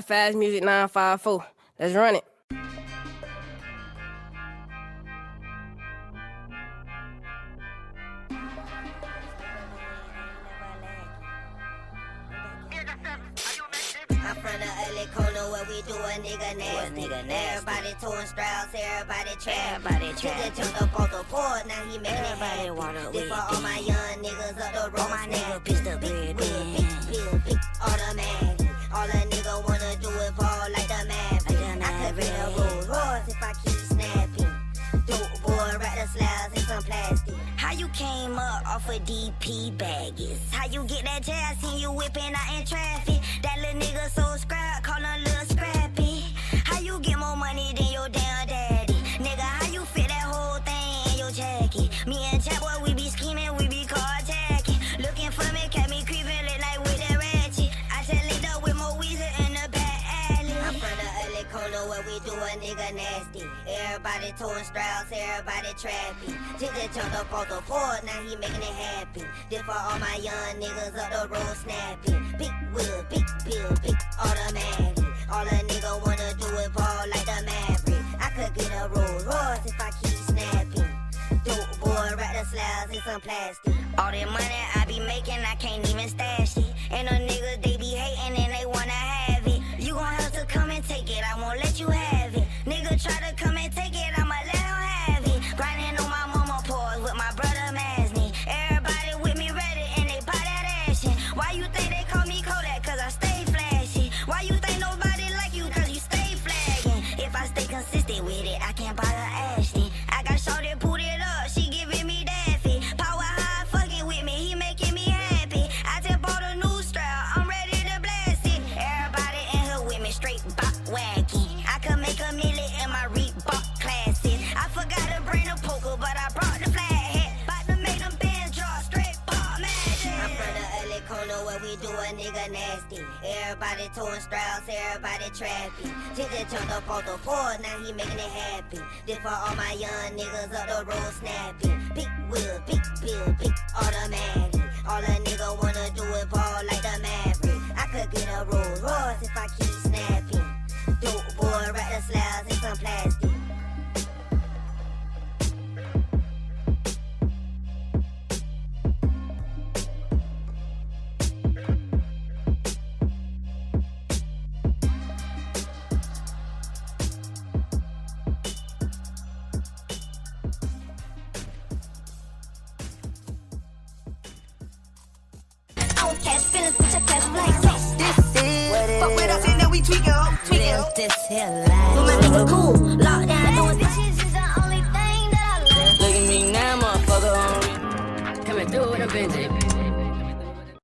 the fast music 954. Let's run it. I'm from the ugly corner where we do a nigga nasty. nigga nasty. Everybody towing straps, everybody trap. Everybody trap. just jumped up off the board, now he making Everybody happy. wanna This for all my some plastic. How you came up off of DP baggies? How you get that jazz? Seen you whipping out in traffic. We do a nigga nasty. Everybody towing straps, everybody trappy. Just jumped up off the board, now he making it happen. This for all my young niggas up the road snapping. Big wheel, big pill, big automatic. All a nigga wanna do is ball like the Maverick. I could get a Rolls Royce if I keep snapping. Dope boy, wrap the slabs in some plastic. All that money I be making, I can't even stash it. And the niggas, they be hating and they wanna have you think they call me Kodak? Cause I stay flashy. Why you think nobody like you? Cause you stay flagging. If I stay consistent with it, I can't buy her Ashton. I got shorty put it up, she giving me daffy. Power high, fucking with me, he making me happy. I just bought a new strap, I'm ready to blast it. Everybody in here with me, straight bop wacky. We do a nigga nasty. Everybody towing straps, everybody. Just just jumped up off the board, now he making it happen. This for all my young niggas up the road snapping. We tweak it, ho, tweak it. Oh. this here life. When my nigga cool, locked down, doing bitches is